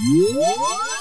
What?